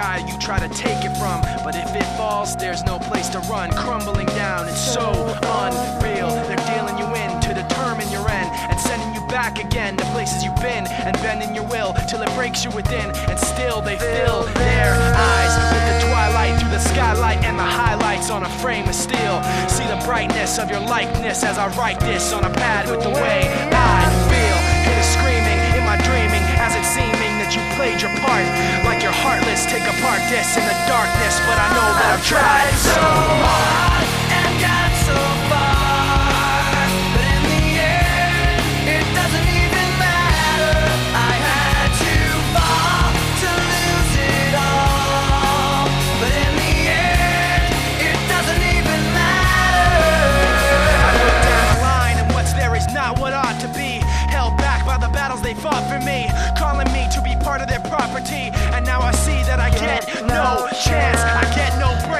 that you try to take it from. But if it falls, there's no place to run. Crumbling down, it's so unreal. They're dealing you in to determine your end and sending you back again to places you've been and bending your will till it breaks you within. And still they fill their eyes with the twilight through the skylight and the highlights on a frame of steel. See the brightness of your likeness as I write this on a pad with the way I this in the darkness. But I know that I've tried so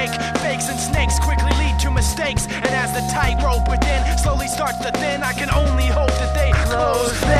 break. Fakes and snakes quickly lead to mistakes. And as the tightrope within slowly starts to thin, I can only hope that they close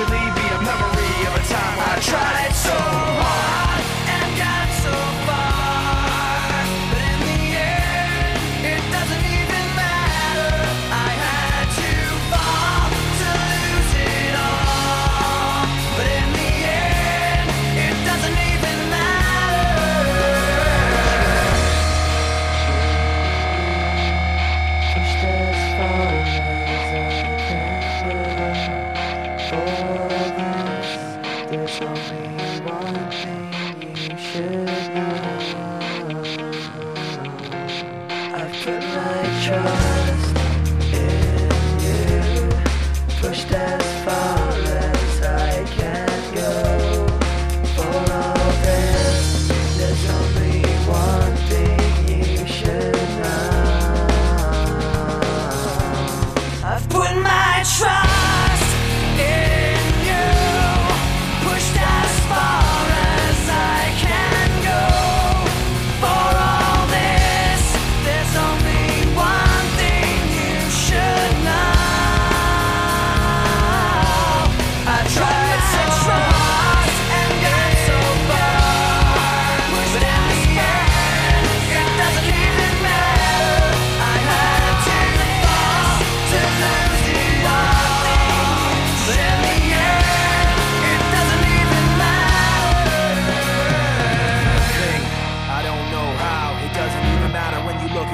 eventually be a memory of a time I tried so hard and got so far. But in the end, it doesn't even matter. I had to fall to lose it all. But in the end, it doesn't even matter. Pushed as far trust in you. Pushed as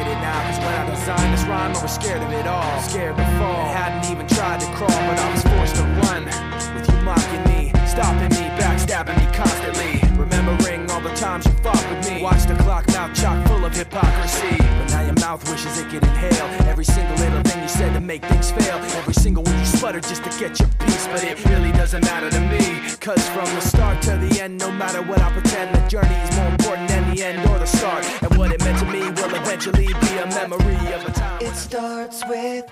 at it now. Cause when I designed this rhyme, I was scared of it all. Scared to fall. And hadn't even tried to crawl, but I was forced to run. With you mocking me, stopping me, backstabbing me constantly. Remembering all the times you fought with me. Watch the clock now chock full of hypocrisy. Mouth wishes it could inhale every single little thing you said to make things fail. Every single one you sputter just to get your piece. But it really doesn't matter to me. Cause from the start to the end, no matter what I pretend, the journey is more important than the end or the start. And what it meant to me will eventually be a memory of a time. It starts with